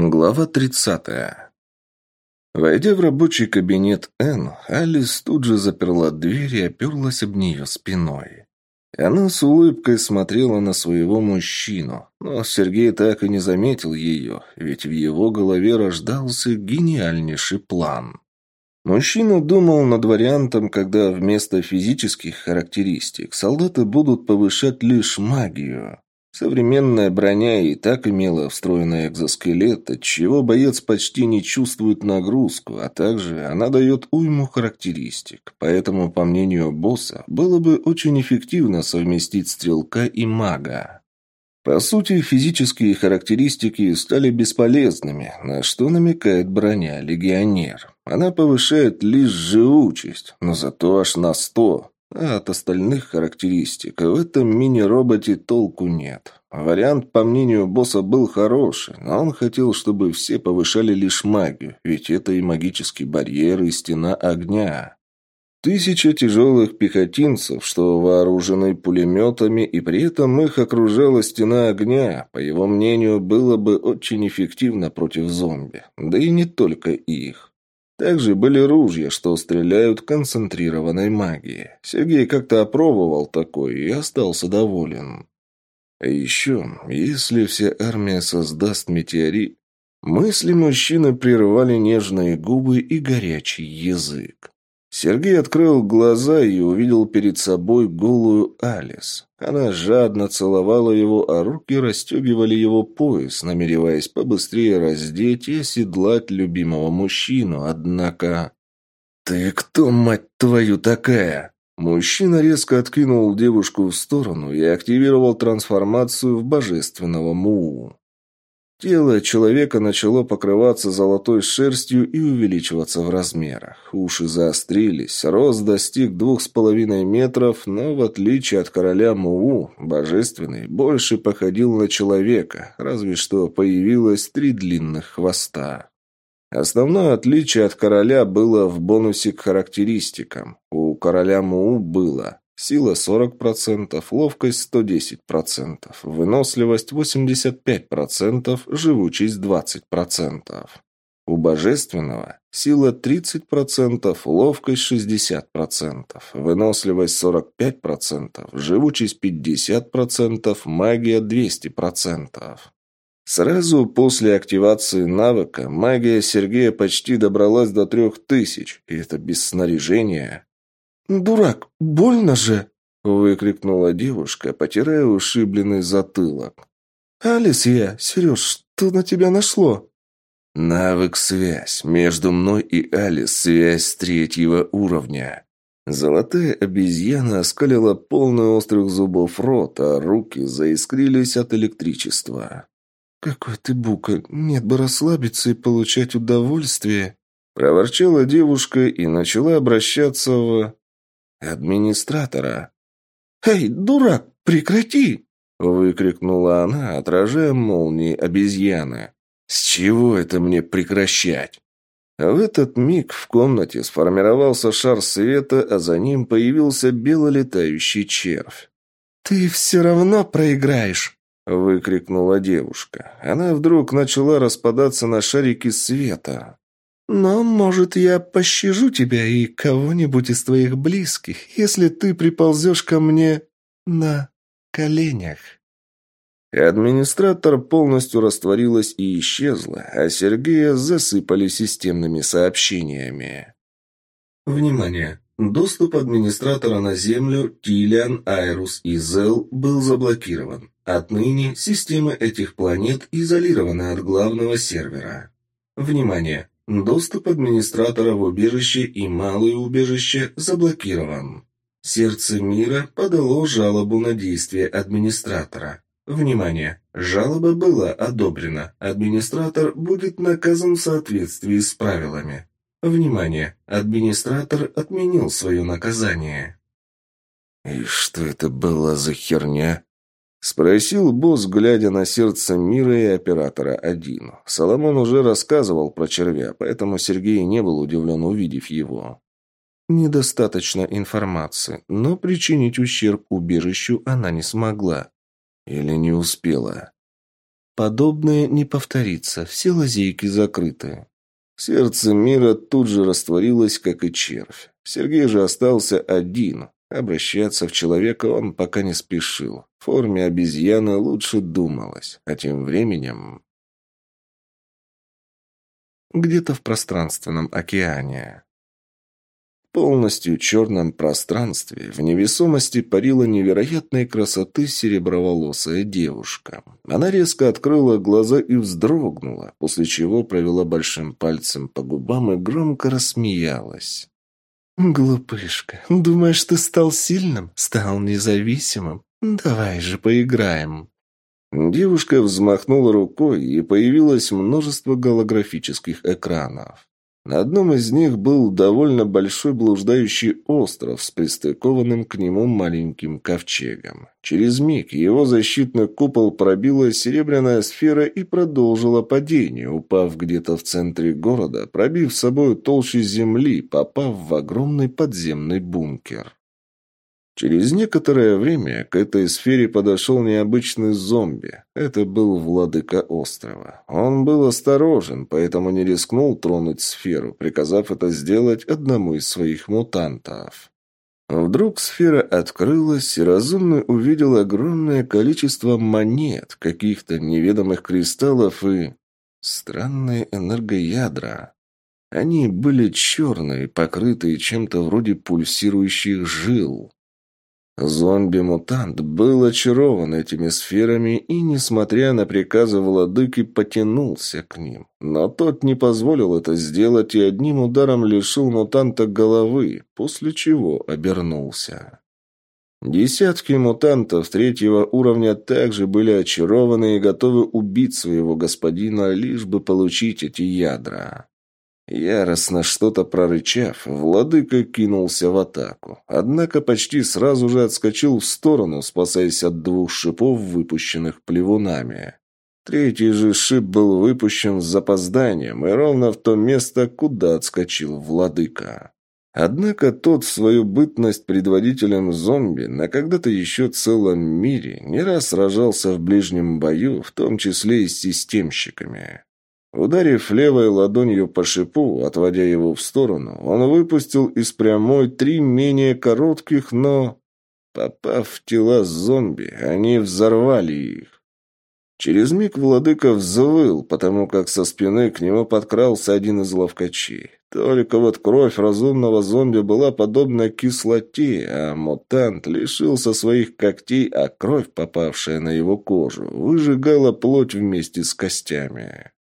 Глава 30. Войдя в рабочий кабинет Н, Алис тут же заперла дверь и оперлась об нее спиной. Она с улыбкой смотрела на своего мужчину, но Сергей так и не заметил ее, ведь в его голове рождался гениальнейший план. Мужчина думал над вариантом, когда вместо физических характеристик солдаты будут повышать лишь магию. Современная броня и так имела встроенный экзоскелет, отчего боец почти не чувствует нагрузку, а также она дает уйму характеристик. Поэтому, по мнению босса, было бы очень эффективно совместить стрелка и мага. По сути, физические характеристики стали бесполезными, на что намекает броня «Легионер». Она повышает лишь живучесть, но зато аж на сто. А от остальных характеристик в этом мини-роботе толку нет. Вариант, по мнению босса, был хороший, но он хотел, чтобы все повышали лишь магию, ведь это и магический барьер, и стена огня. Тысяча тяжелых пехотинцев, что вооружены пулеметами, и при этом их окружала стена огня, по его мнению, было бы очень эффективно против зомби. Да и не только их. Также были ружья, что стреляют концентрированной магией. Сергей как-то опробовал такой и остался доволен. А еще, если вся армия создаст метеорит... Мысли мужчины прерывали нежные губы и горячий язык. Сергей открыл глаза и увидел перед собой голую Алис. Она жадно целовала его, а руки расстегивали его пояс, намереваясь побыстрее раздеть и оседлать любимого мужчину, однако... «Ты кто, мать твою, такая?» Мужчина резко откинул девушку в сторону и активировал трансформацию в божественного Муу. Тело человека начало покрываться золотой шерстью и увеличиваться в размерах. Уши заострились, рост достиг двух с половиной метров, но в отличие от короля Муу, божественный больше походил на человека, разве что появилось три длинных хвоста. Основное отличие от короля было в бонусе к характеристикам. У короля Муу было Сила 40%, ловкость 110%, выносливость 85%, живучесть 20%. У божественного сила 30%, ловкость 60%, выносливость 45%, живучесть 50%, магия 200%. Сразу после активации навыка магия Сергея почти добралась до 3000, и это без снаряжения. «Дурак, больно же!» — выкрикнула девушка, потирая ушибленный затылок. «Алис я, Сереж, что на тебя нашло?» «Навык связь. Между мной и Алис связь третьего уровня». Золотая обезьяна оскалила полный острых зубов рот, а руки заискрились от электричества. «Какой ты бука! Нет бы расслабиться и получать удовольствие!» Проворчала девушка и начала обращаться в... «Администратора». «Эй, дурак, прекрати!» — выкрикнула она, отражая молнии обезьяны. «С чего это мне прекращать?» В этот миг в комнате сформировался шар света, а за ним появился белолетающий червь. «Ты все равно проиграешь!» — выкрикнула девушка. Она вдруг начала распадаться на шарики света. Но, может, я пощажу тебя и кого-нибудь из твоих близких, если ты приползешь ко мне на коленях». Администратор полностью растворилась и исчезла, а Сергея засыпали системными сообщениями. Внимание! Доступ администратора на Землю Тилиан, Айрус и Зел был заблокирован. Отныне системы этих планет изолированы от главного сервера. Внимание! Доступ администратора в убежище и малое убежище заблокирован. Сердце мира подало жалобу на действие администратора. Внимание! Жалоба была одобрена. Администратор будет наказан в соответствии с правилами. Внимание! Администратор отменил свое наказание. «И что это была за херня?» Спросил босс, глядя на сердце мира и оператора один. Соломон уже рассказывал про червя, поэтому Сергей не был удивлен, увидев его. Недостаточно информации, но причинить ущерб убежищу она не смогла. Или не успела. Подобное не повторится, все лазейки закрыты. Сердце мира тут же растворилось, как и червь. Сергей же остался один. Обращаться в человека он пока не спешил. В форме обезьяны лучше думалось. А тем временем... Где-то в пространственном океане полностью черном пространстве в невесомости парила невероятной красоты сереброволосая девушка. Она резко открыла глаза и вздрогнула, после чего провела большим пальцем по губам и громко рассмеялась. «Глупышка, думаешь, ты стал сильным? Стал независимым? Давай же поиграем!» Девушка взмахнула рукой, и появилось множество голографических экранов. На одном из них был довольно большой блуждающий остров с пристыкованным к нему маленьким ковчегом. Через миг его защитный купол пробила серебряная сфера и продолжила падение, упав где-то в центре города, пробив собой толщу земли, попав в огромный подземный бункер. Через некоторое время к этой сфере подошел необычный зомби. Это был владыка острова. Он был осторожен, поэтому не рискнул тронуть сферу, приказав это сделать одному из своих мутантов. Вдруг сфера открылась, и разумный увидел огромное количество монет, каких-то неведомых кристаллов и... странные энергоядра. Они были черные, покрытые чем-то вроде пульсирующих жил. Зомби-мутант был очарован этими сферами и, несмотря на приказы владыки, потянулся к ним. Но тот не позволил это сделать и одним ударом лишил мутанта головы, после чего обернулся. Десятки мутантов третьего уровня также были очарованы и готовы убить своего господина, лишь бы получить эти ядра. Яростно что-то прорычав, владыка кинулся в атаку. Однако почти сразу же отскочил в сторону, спасаясь от двух шипов, выпущенных плевунами. Третий же шип был выпущен с запозданием и ровно в то место, куда отскочил владыка. Однако тот в свою бытность предводителем зомби на когда-то еще целом мире не раз сражался в ближнем бою, в том числе и с системщиками. Ударив левой ладонью по шипу, отводя его в сторону, он выпустил из прямой три менее коротких, но... Попав в тела зомби, они взорвали их. Через миг владыка взвыл, потому как со спины к нему подкрался один из ловкачей. Только вот кровь разумного зомби была подобна кислоте, а мутант лишился своих когтей, а кровь, попавшая на его кожу, выжигала плоть вместе с костями.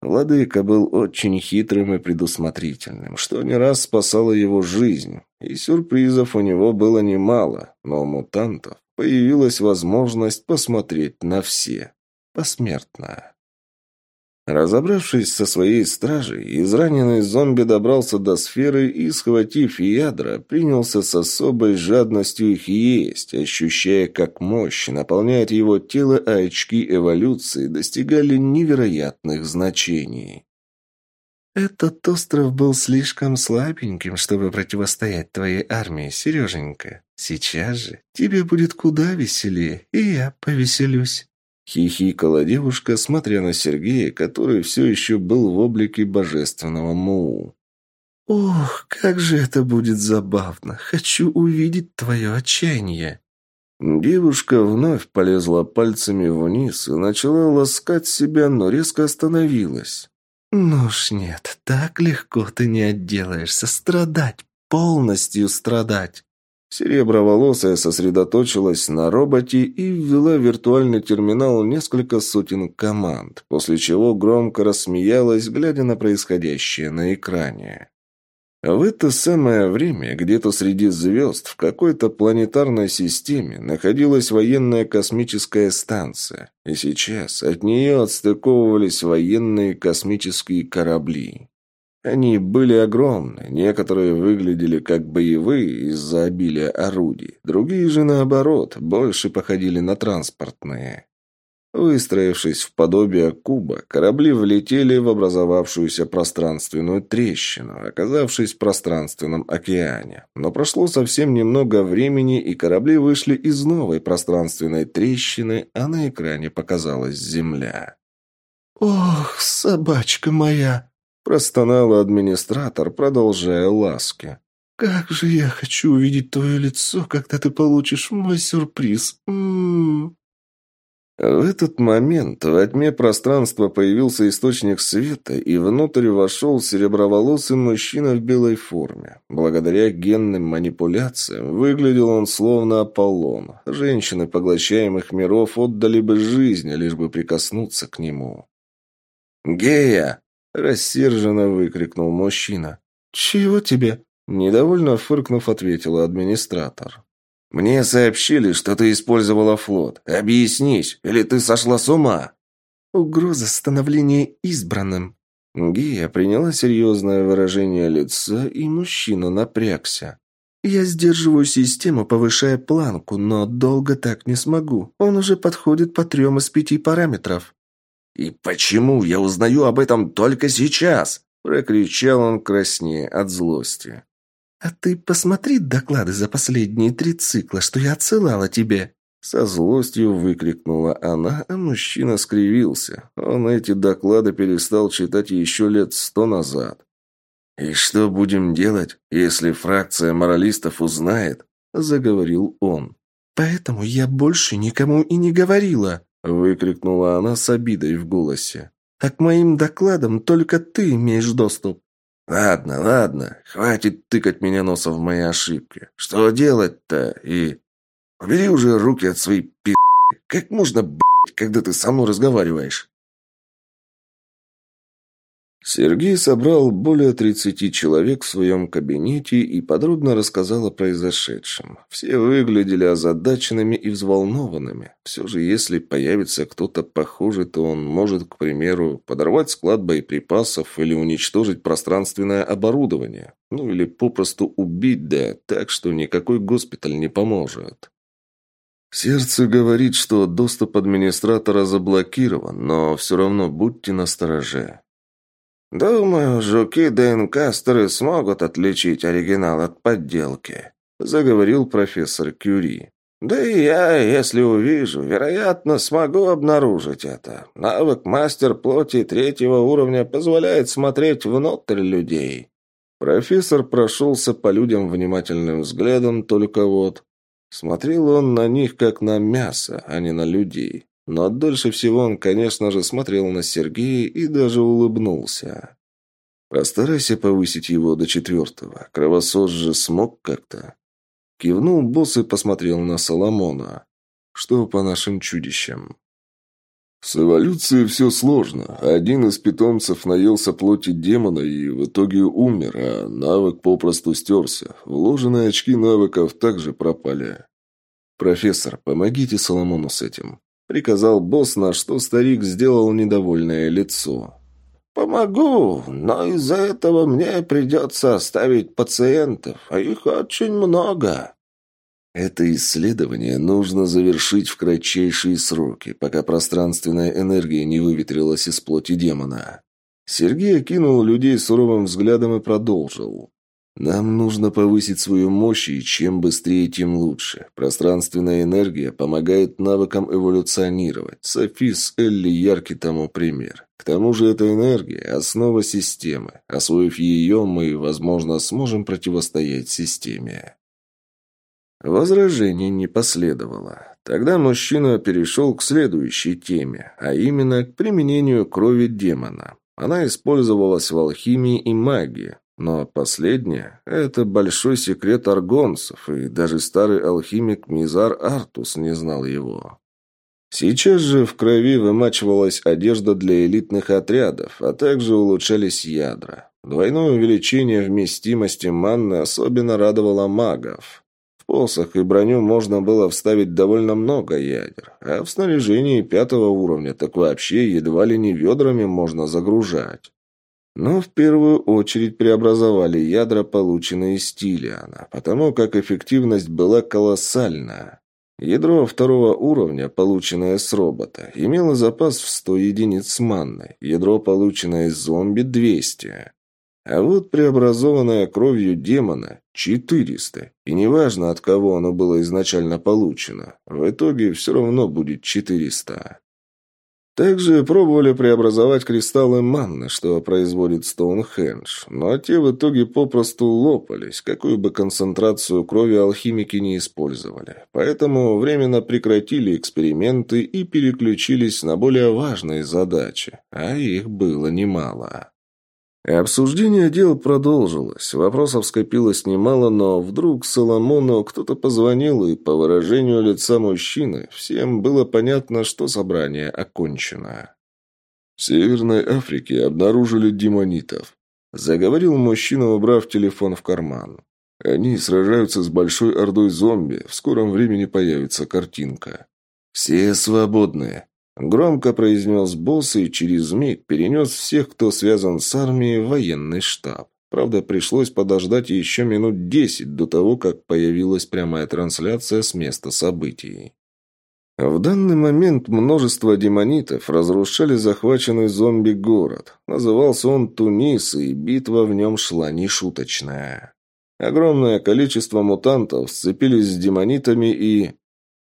Владыка был очень хитрым и предусмотрительным, что не раз спасало его жизнь, и сюрпризов у него было немало, но у мутантов появилась возможность посмотреть на все, посмертно. Разобравшись со своей стражей, израненный зомби добрался до сферы и, схватив ядра, принялся с особой жадностью их есть, ощущая, как мощь наполняет его тело, а очки эволюции достигали невероятных значений. «Этот остров был слишком слабеньким, чтобы противостоять твоей армии, Сереженька. Сейчас же тебе будет куда веселее, и я повеселюсь». Хихикала девушка, смотря на Сергея, который все еще был в облике божественного Муу. «Ох, как же это будет забавно! Хочу увидеть твое отчаяние!» Девушка вновь полезла пальцами вниз и начала ласкать себя, но резко остановилась. «Ну уж нет, так легко ты не отделаешься. Страдать, полностью страдать!» Сереброволосая сосредоточилась на роботе и ввела в виртуальный терминал несколько сотен команд, после чего громко рассмеялась, глядя на происходящее на экране. В это самое время где-то среди звезд в какой-то планетарной системе находилась военная космическая станция, и сейчас от нее отстыковывались военные космические корабли. Они были огромны, некоторые выглядели как боевые из-за обилия орудий, другие же, наоборот, больше походили на транспортные. Выстроившись в подобие куба, корабли влетели в образовавшуюся пространственную трещину, оказавшись в пространственном океане. Но прошло совсем немного времени, и корабли вышли из новой пространственной трещины, а на экране показалась Земля. «Ох, собачка моя!» – простонал администратор, продолжая ласки. «Как же я хочу увидеть твое лицо, когда ты получишь мой сюрприз! М -м -м. В этот момент во тьме пространства появился источник света, и внутрь вошел сереброволосый мужчина в белой форме. Благодаря генным манипуляциям выглядел он словно Аполлон. Женщины поглощаемых миров отдали бы жизнь, лишь бы прикоснуться к нему. «Гея!» – рассерженно выкрикнул мужчина. «Чего тебе?» – недовольно фыркнув, ответила администратор. «Мне сообщили, что ты использовала флот. Объяснись, или ты сошла с ума?» «Угроза становления избранным». Гия приняла серьезное выражение лица, и мужчина напрягся. «Я сдерживаю систему, повышая планку, но долго так не смогу. Он уже подходит по трем из пяти параметров». «И почему я узнаю об этом только сейчас?» – прокричал он краснее от злости. «А ты посмотри доклады за последние три цикла, что я отсылала тебе!» Со злостью выкрикнула она, а мужчина скривился. Он эти доклады перестал читать еще лет сто назад. «И что будем делать, если фракция моралистов узнает?» – заговорил он. «Поэтому я больше никому и не говорила!» – выкрикнула она с обидой в голосе. «А моим докладам только ты имеешь доступ!» «Ладно, ладно, хватит тыкать меня носом в мои ошибки. Что делать-то? И... Убери уже руки от своей пи***. Как можно, блядь, когда ты со мной разговариваешь?» Сергей собрал более 30 человек в своем кабинете и подробно рассказал о произошедшем. Все выглядели озадаченными и взволнованными. Все же, если появится кто-то похожий, то он может, к примеру, подорвать склад боеприпасов или уничтожить пространственное оборудование. Ну или попросту убить, да так, что никакой госпиталь не поможет. Сердце говорит, что доступ администратора заблокирован, но все равно будьте настороже. «Думаю, жуки-ДНК-стеры смогут отличить оригинал от подделки», — заговорил профессор Кюри. «Да и я, если увижу, вероятно, смогу обнаружить это. Навык мастер плоти третьего уровня позволяет смотреть внутрь людей». Профессор прошелся по людям внимательным взглядом, только вот... Смотрел он на них, как на мясо, а не на людей. Но дольше всего он, конечно же, смотрел на Сергея и даже улыбнулся. «Постарайся повысить его до четвертого. Кровосос же смог как-то». Кивнул босс и посмотрел на Соломона. «Что по нашим чудищам?» С эволюцией все сложно. Один из питомцев наелся плоти демона и в итоге умер, а навык попросту стерся. Вложенные очки навыков также пропали. «Профессор, помогите Соломону с этим», Приказал босс, на что старик сделал недовольное лицо. «Помогу, но из-за этого мне придется оставить пациентов, а их очень много». Это исследование нужно завершить в кратчайшие сроки, пока пространственная энергия не выветрилась из плоти демона. Сергей окинул людей суровым взглядом и продолжил. Нам нужно повысить свою мощь, и чем быстрее, тем лучше. Пространственная энергия помогает навыкам эволюционировать. Софис Элли яркий тому пример. К тому же эта энергия – основа системы. Освоив ее, мы, возможно, сможем противостоять системе. Возражений не последовало. Тогда мужчина перешел к следующей теме, а именно к применению крови демона. Она использовалась в алхимии и магии, но последнее – это большой секрет аргонцев, и даже старый алхимик Мизар Артус не знал его. Сейчас же в крови вымачивалась одежда для элитных отрядов, а также улучшались ядра. Двойное увеличение вместимости манны особенно радовало магов. В посох и броню можно было вставить довольно много ядер, а в снаряжении пятого уровня так вообще едва ли не ведрами можно загружать. Но в первую очередь преобразовали ядра, полученные из Тилиана, потому как эффективность была колоссальна. Ядро второго уровня, полученное с робота, имело запас в 100 единиц манны, ядро, полученное из зомби, 200. А вот преобразованное кровью демона – 400. И неважно, от кого оно было изначально получено, в итоге все равно будет 400. Также пробовали преобразовать кристаллы манны, что производит Стоунхендж, но те в итоге попросту лопались, какую бы концентрацию крови алхимики не использовали. Поэтому временно прекратили эксперименты и переключились на более важные задачи, а их было немало. Обсуждение дел продолжилось. Вопросов скопилось немало, но вдруг Соломону кто-то позвонил, и по выражению лица мужчины всем было понятно, что собрание окончено. В Северной Африке обнаружили демонитов. Заговорил мужчина, убрав телефон в карман. Они сражаются с большой ордой зомби. В скором времени появится картинка. «Все свободны», Громко произнес босс и через миг перенес всех, кто связан с армией, в военный штаб. Правда, пришлось подождать еще минут десять до того, как появилась прямая трансляция с места событий. В данный момент множество демонитов разрушали захваченный зомби-город. Назывался он Тунис, и битва в нем шла нешуточная. Огромное количество мутантов сцепились с демонитами и...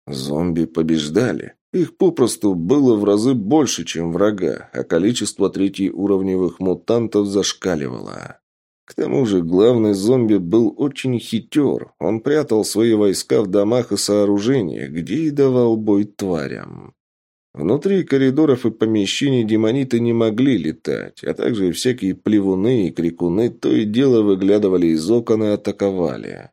Зомби побеждали. Их попросту было в разы больше, чем врага, а количество третьеуровневых мутантов зашкаливало. К тому же главный зомби был очень хитер. Он прятал свои войска в домах и сооружениях, где и давал бой тварям. Внутри коридоров и помещений демониты не могли летать, а также всякие плевуны и крикуны то и дело выглядывали из окон и атаковали.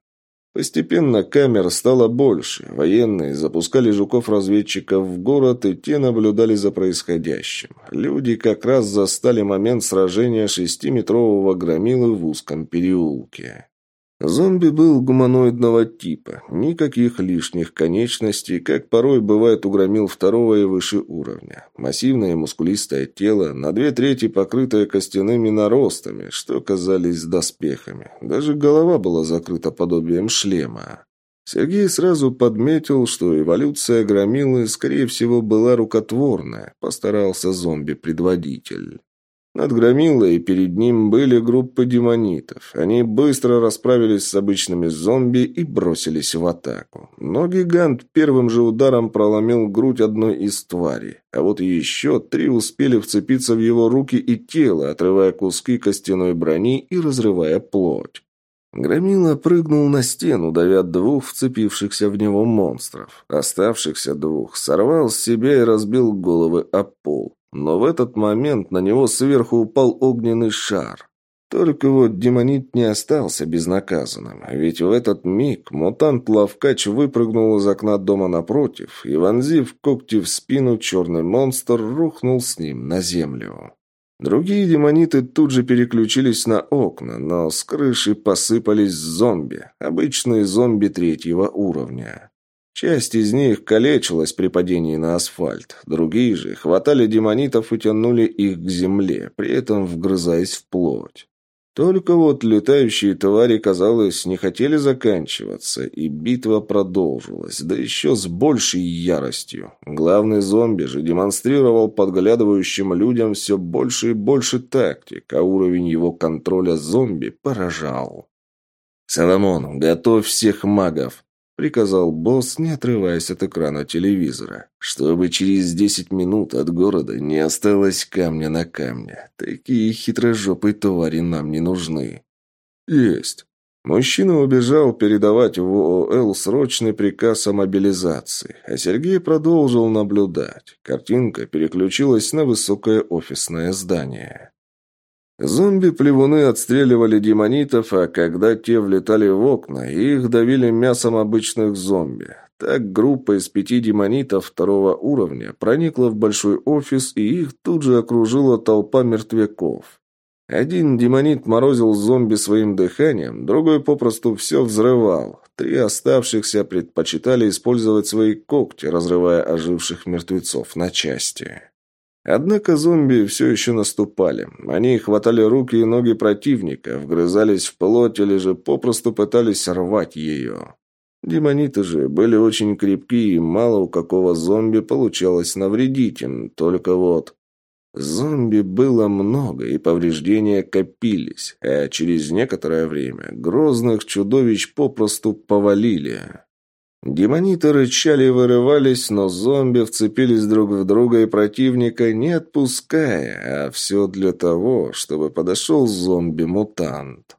Постепенно камер стало больше. Военные запускали жуков-разведчиков в город, и те наблюдали за происходящим. Люди как раз застали момент сражения шестиметрового громилы в узком переулке. Зомби был гуманоидного типа, никаких лишних конечностей, как порой бывает у громил второго и выше уровня. Массивное мускулистое тело, на две трети покрытое костяными наростами, что казались доспехами. Даже голова была закрыта подобием шлема. Сергей сразу подметил, что эволюция громилы, скорее всего, была рукотворная, постарался зомби-предводитель. Над Громилой перед ним были группы демонитов. Они быстро расправились с обычными зомби и бросились в атаку. Но гигант первым же ударом проломил грудь одной из тварей. А вот еще три успели вцепиться в его руки и тело, отрывая куски костяной брони и разрывая плоть. Громила прыгнул на стену, давя двух вцепившихся в него монстров. Оставшихся двух сорвал с себя и разбил головы о пол. Но в этот момент на него сверху упал огненный шар. Только вот демонит не остался безнаказанным, ведь в этот миг мутант-лавкач выпрыгнул из окна дома напротив и, вонзив когти в спину, черный монстр рухнул с ним на землю. Другие демониты тут же переключились на окна, но с крыши посыпались зомби, обычные зомби третьего уровня. Часть из них калечилась при падении на асфальт, другие же хватали демонитов и тянули их к земле, при этом вгрызаясь в плоть. Только вот летающие твари, казалось, не хотели заканчиваться, и битва продолжилась, да еще с большей яростью. Главный зомби же демонстрировал подглядывающим людям все больше и больше тактик, а уровень его контроля зомби поражал. «Соломон, готовь всех магов!» — приказал босс, не отрываясь от экрана телевизора. «Чтобы через десять минут от города не осталось камня на камне. Такие хитрожопые твари нам не нужны». «Есть». Мужчина убежал передавать в ООЛ срочный приказ о мобилизации, а Сергей продолжил наблюдать. Картинка переключилась на высокое офисное здание. Зомби-плевуны отстреливали демонитов, а когда те влетали в окна, их давили мясом обычных зомби. Так группа из пяти демонитов второго уровня проникла в большой офис, и их тут же окружила толпа мертвяков. Один демонит морозил зомби своим дыханием, другой попросту все взрывал. Три оставшихся предпочитали использовать свои когти, разрывая оживших мертвецов на части. Однако зомби все еще наступали. Они хватали руки и ноги противника, вгрызались в плоть или же попросту пытались рвать ее. Демониты же были очень крепкие, и мало у какого зомби получалось навредить им. Только вот... Зомби было много, и повреждения копились, а через некоторое время грозных чудовищ попросту повалили. Демониты рычали и вырывались, но зомби вцепились друг в друга и противника, не отпуская, а все для того, чтобы подошел зомби-мутант.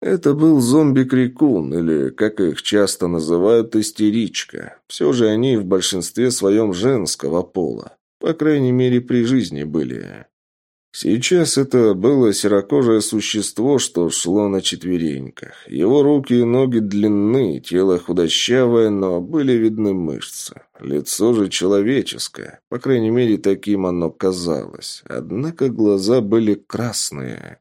Это был зомби-крикун, или, как их часто называют, истеричка. Все же они в большинстве своем женского пола. По крайней мере, при жизни были. Сейчас это было серокожее существо, что шло на четвереньках. Его руки и ноги длинны, тело худощавое, но были видны мышцы. Лицо же человеческое, по крайней мере, таким оно казалось. Однако глаза были красные.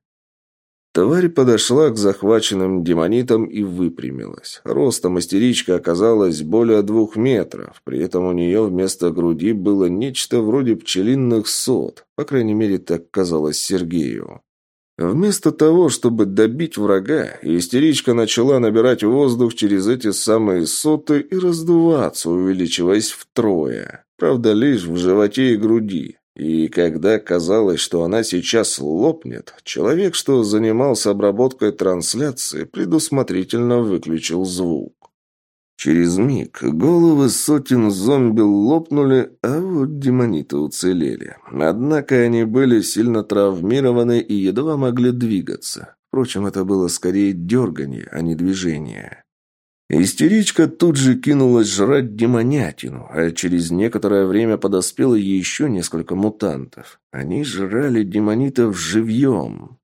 Тварь подошла к захваченным демонитам и выпрямилась. Ростом истеричка оказалась более двух метров. При этом у нее вместо груди было нечто вроде пчелиных сот. По крайней мере, так казалось Сергею. Вместо того, чтобы добить врага, истеричка начала набирать воздух через эти самые соты и раздуваться, увеличиваясь втрое. Правда, лишь в животе и груди. И когда казалось, что она сейчас лопнет, человек, что занимался обработкой трансляции, предусмотрительно выключил звук. Через миг головы сотен зомби лопнули, а вот демониты уцелели. Однако они были сильно травмированы и едва могли двигаться. Впрочем, это было скорее дергание, а не движение. Истеричка тут же кинулась жрать демонятину, а через некоторое время подоспело еще несколько мутантов. Они жрали демонитов живьем.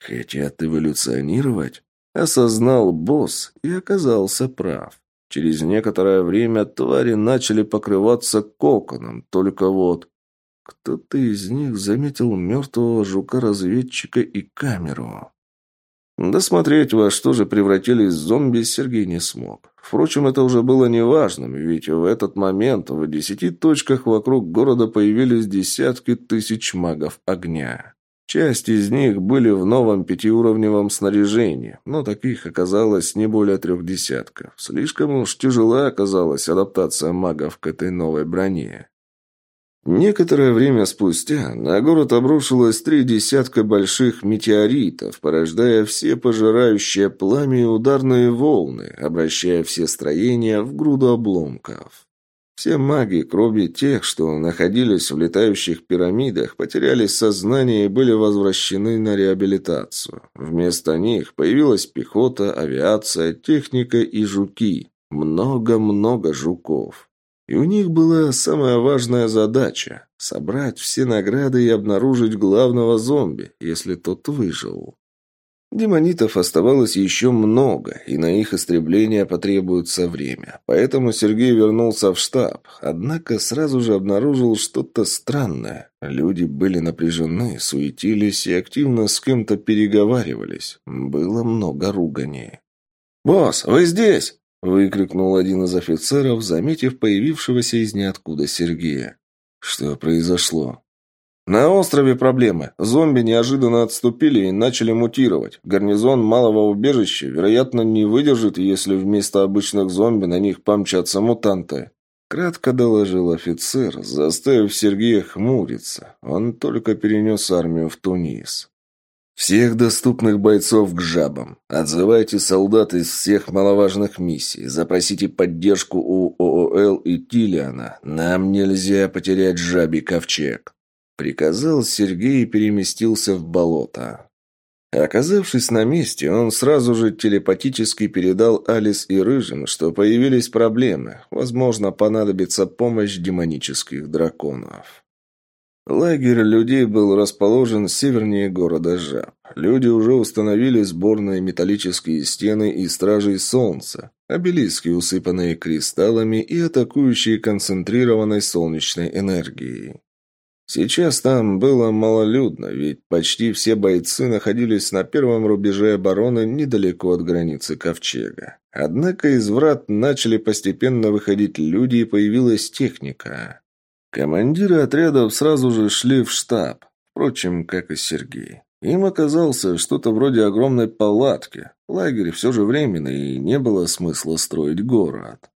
«Хотят эволюционировать?» Осознал босс и оказался прав. Через некоторое время твари начали покрываться коконом, только вот... Кто-то из них заметил мертвого жука-разведчика и камеру. Досмотреть, во что же превратились зомби, Сергей не смог. Впрочем, это уже было неважным, ведь в этот момент в десяти точках вокруг города появились десятки тысяч магов огня. Часть из них были в новом пятиуровневом снаряжении, но таких оказалось не более трех десятков. Слишком уж тяжела оказалась адаптация магов к этой новой броне. Некоторое время спустя на город обрушилось три десятка больших метеоритов, порождая все пожирающие пламя и ударные волны, обращая все строения в груду обломков. Все маги, кроме тех, что находились в летающих пирамидах, потеряли сознание и были возвращены на реабилитацию. Вместо них появилась пехота, авиация, техника и жуки. Много-много жуков. И у них была самая важная задача – собрать все награды и обнаружить главного зомби, если тот выжил. Демонитов оставалось еще много, и на их истребление потребуется время. Поэтому Сергей вернулся в штаб, однако сразу же обнаружил что-то странное. Люди были напряжены, суетились и активно с кем-то переговаривались. Было много ругани. «Босс, вы здесь?» Выкрикнул один из офицеров, заметив появившегося из ниоткуда Сергея. Что произошло? На острове проблемы. Зомби неожиданно отступили и начали мутировать. Гарнизон малого убежища, вероятно, не выдержит, если вместо обычных зомби на них помчатся мутанты. Кратко доложил офицер, заставив Сергея хмуриться. Он только перенес армию в Тунис. «Всех доступных бойцов к жабам. Отзывайте солдат из всех маловажных миссий. Запросите поддержку у ООЛ и Тилиана. Нам нельзя потерять жабий ковчег», — приказал Сергей и переместился в болото. Оказавшись на месте, он сразу же телепатически передал Алис и Рыжим, что появились проблемы. Возможно, понадобится помощь демонических драконов. Лагерь людей был расположен севернее города Жаб. Люди уже установили сборные металлические стены и стражей солнца, обелиски, усыпанные кристаллами и атакующие концентрированной солнечной энергией. Сейчас там было малолюдно, ведь почти все бойцы находились на первом рубеже обороны недалеко от границы Ковчега. Однако из врат начали постепенно выходить люди и появилась техника. Командиры отрядов сразу же шли в штаб, впрочем, как и Сергей. Им оказался что-то вроде огромной палатки. Лагерь все же временный, и не было смысла строить город.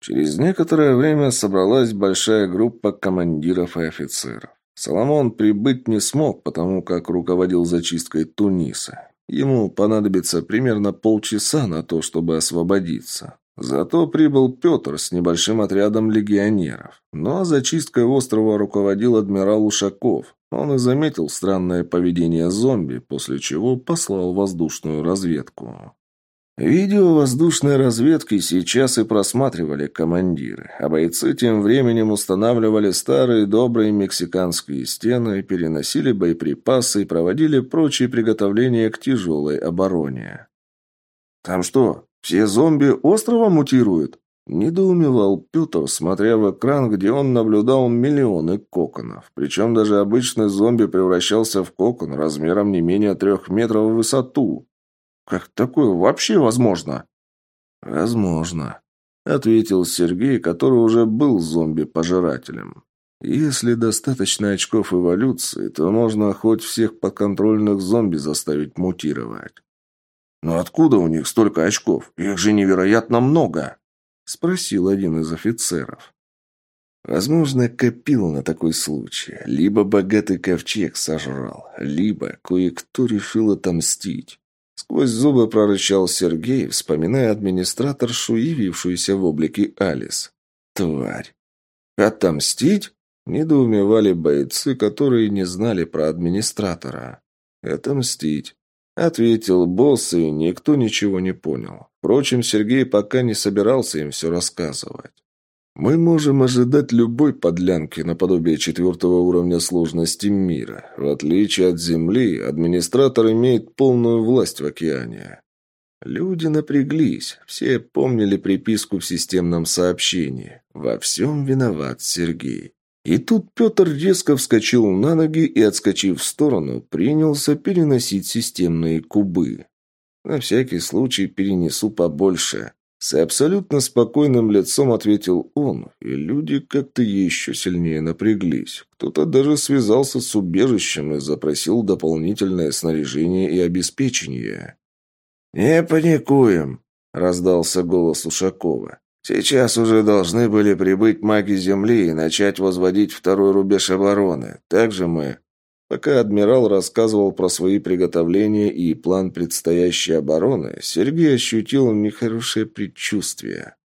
Через некоторое время собралась большая группа командиров и офицеров. Соломон прибыть не смог, потому как руководил зачисткой Туниса. Ему понадобится примерно полчаса на то, чтобы освободиться. Зато прибыл Петр с небольшим отрядом легионеров. Но зачисткой острова руководил адмирал Ушаков. Он и заметил странное поведение зомби, после чего послал воздушную разведку. Видео воздушной разведки сейчас и просматривали командиры, а бойцы тем временем устанавливали старые добрые мексиканские стены, переносили боеприпасы и проводили прочие приготовления к тяжелой обороне. «Там что, все зомби острова мутируют?» – недоумевал Петр, смотря в экран, где он наблюдал миллионы коконов. Причем даже обычный зомби превращался в кокон размером не менее трех метров в высоту. Как такое вообще возможно? Возможно, ответил Сергей, который уже был зомби-пожирателем. Если достаточно очков эволюции, то можно хоть всех подконтрольных зомби заставить мутировать. Но откуда у них столько очков? Их же невероятно много, спросил один из офицеров. Возможно, копил на такой случай. Либо богатый ковчег сожрал, либо кое-кто решил отомстить. Сквозь зубы прорычал Сергей, вспоминая администраторшу, явившуюся в облике Алис. «Тварь!» «Отомстить?» – недоумевали бойцы, которые не знали про администратора. «Отомстить», – ответил босс, и никто ничего не понял. Впрочем, Сергей пока не собирался им все рассказывать. Мы можем ожидать любой подлянки наподобие четвертого уровня сложности мира. В отличие от Земли, администратор имеет полную власть в океане. Люди напряглись, все помнили приписку в системном сообщении. Во всем виноват Сергей. И тут Петр резко вскочил на ноги и, отскочив в сторону, принялся переносить системные кубы. На всякий случай перенесу побольше. С абсолютно спокойным лицом ответил он, и люди как-то еще сильнее напряглись. Кто-то даже связался с убежищем и запросил дополнительное снаряжение и обеспечение. «Не паникуем», — раздался голос Ушакова. «Сейчас уже должны были прибыть маги Земли и начать возводить второй рубеж обороны. Также мы Пока адмирал рассказывал про свои приготовления и план предстоящей обороны, Сергей ощутил нехорошее предчувствие.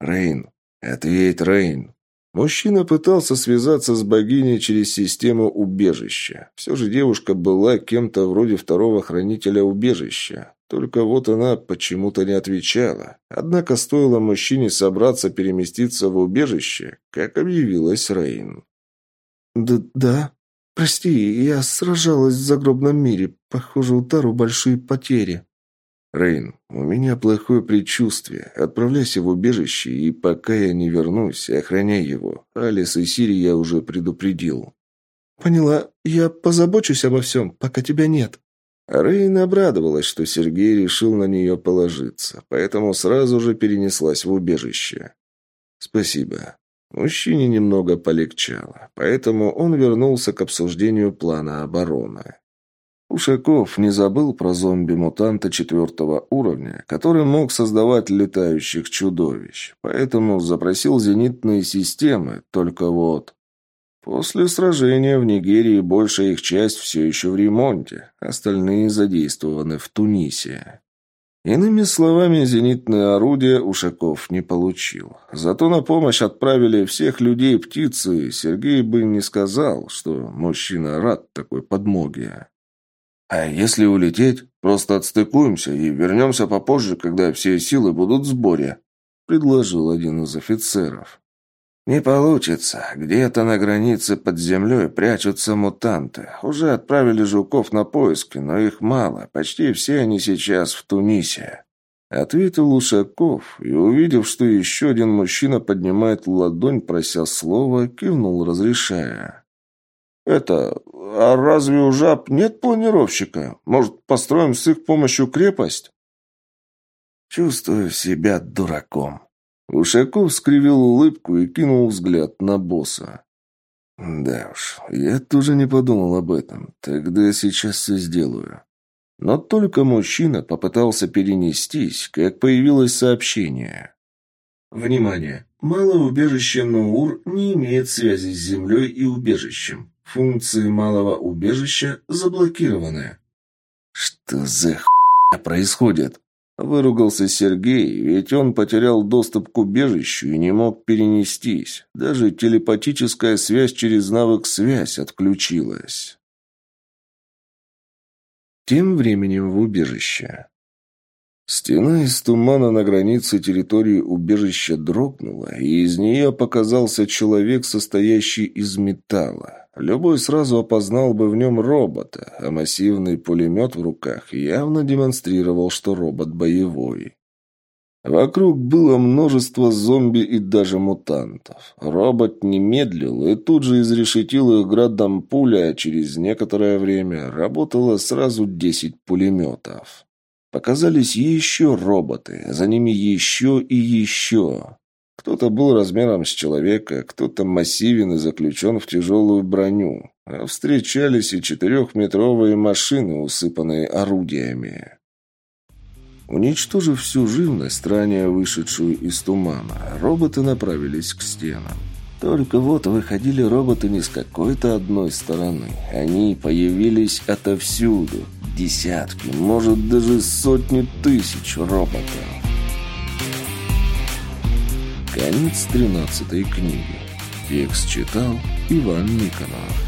«Рейн! Ответь, Рейн!» Мужчина пытался связаться с богиней через систему убежища. Все же девушка была кем-то вроде второго хранителя убежища. Только вот она почему-то не отвечала. Однако стоило мужчине собраться переместиться в убежище, как объявилась Рейн. «Да, да», «Прости, я сражалась в загробном мире. Похоже, у Тару большие потери». «Рейн, у меня плохое предчувствие. Отправляйся в убежище, и пока я не вернусь, охраняй его. Алис и Сири я уже предупредил». «Поняла. Я позабочусь обо всем, пока тебя нет». Рейн обрадовалась, что Сергей решил на нее положиться, поэтому сразу же перенеслась в убежище. «Спасибо. Мужчине немного полегчало, поэтому он вернулся к обсуждению плана обороны. Ушаков не забыл про зомби-мутанта четвертого уровня, который мог создавать летающих чудовищ, поэтому запросил зенитные системы, только вот... После сражения в Нигерии большая их часть все еще в ремонте, остальные задействованы в Тунисе. Иными словами, зенитное орудие Ушаков не получил. Зато на помощь отправили всех людей птицы, Сергей бы не сказал, что мужчина рад такой подмоге. «А если улететь, просто отстыкуемся и вернемся попозже, когда все силы будут в сборе», — предложил один из офицеров. «Не получится. Где-то на границе под землей прячутся мутанты. Уже отправили жуков на поиски, но их мало. Почти все они сейчас в Тунисе». Ответил Ушаков и, увидев, что еще один мужчина поднимает ладонь, прося слова, кивнул, разрешая. «Это... А разве у жаб нет планировщика? Может, построим с их помощью крепость?» «Чувствую себя дураком», Ушаков скривил улыбку и кинул взгляд на босса. Да уж, я тоже не подумал об этом. Тогда я сейчас все сделаю. Но только мужчина попытался перенестись, как появилось сообщение. Внимание! Малое убежище Нуур не имеет связи с землей и убежищем. Функции малого убежища заблокированы. Что за хуйня происходит? Выругался Сергей, ведь он потерял доступ к убежищу и не мог перенестись. Даже телепатическая связь через навык «Связь» отключилась. Тем временем в убежище. Стена из тумана на границе территории убежища дрогнула, и из нее показался человек, состоящий из металла. Любой сразу опознал бы в нем робота, а массивный пулемет в руках явно демонстрировал, что робот боевой. Вокруг было множество зомби и даже мутантов. Робот не медлил и тут же изрешетил их градом пуля, а через некоторое время работало сразу десять пулеметов. Показались еще роботы, за ними еще и еще. Кто-то был размером с человека, кто-то массивен и заключен в тяжелую броню. А встречались и четырехметровые машины, усыпанные орудиями. Уничтожив всю живность, ранее вышедшую из тумана, роботы направились к стенам. Только вот выходили роботы не с какой-то одной стороны. Они появились отовсюду. Десятки, может даже сотни тысяч роботов. Конец 13 книги. Текст читал Иван Никонов.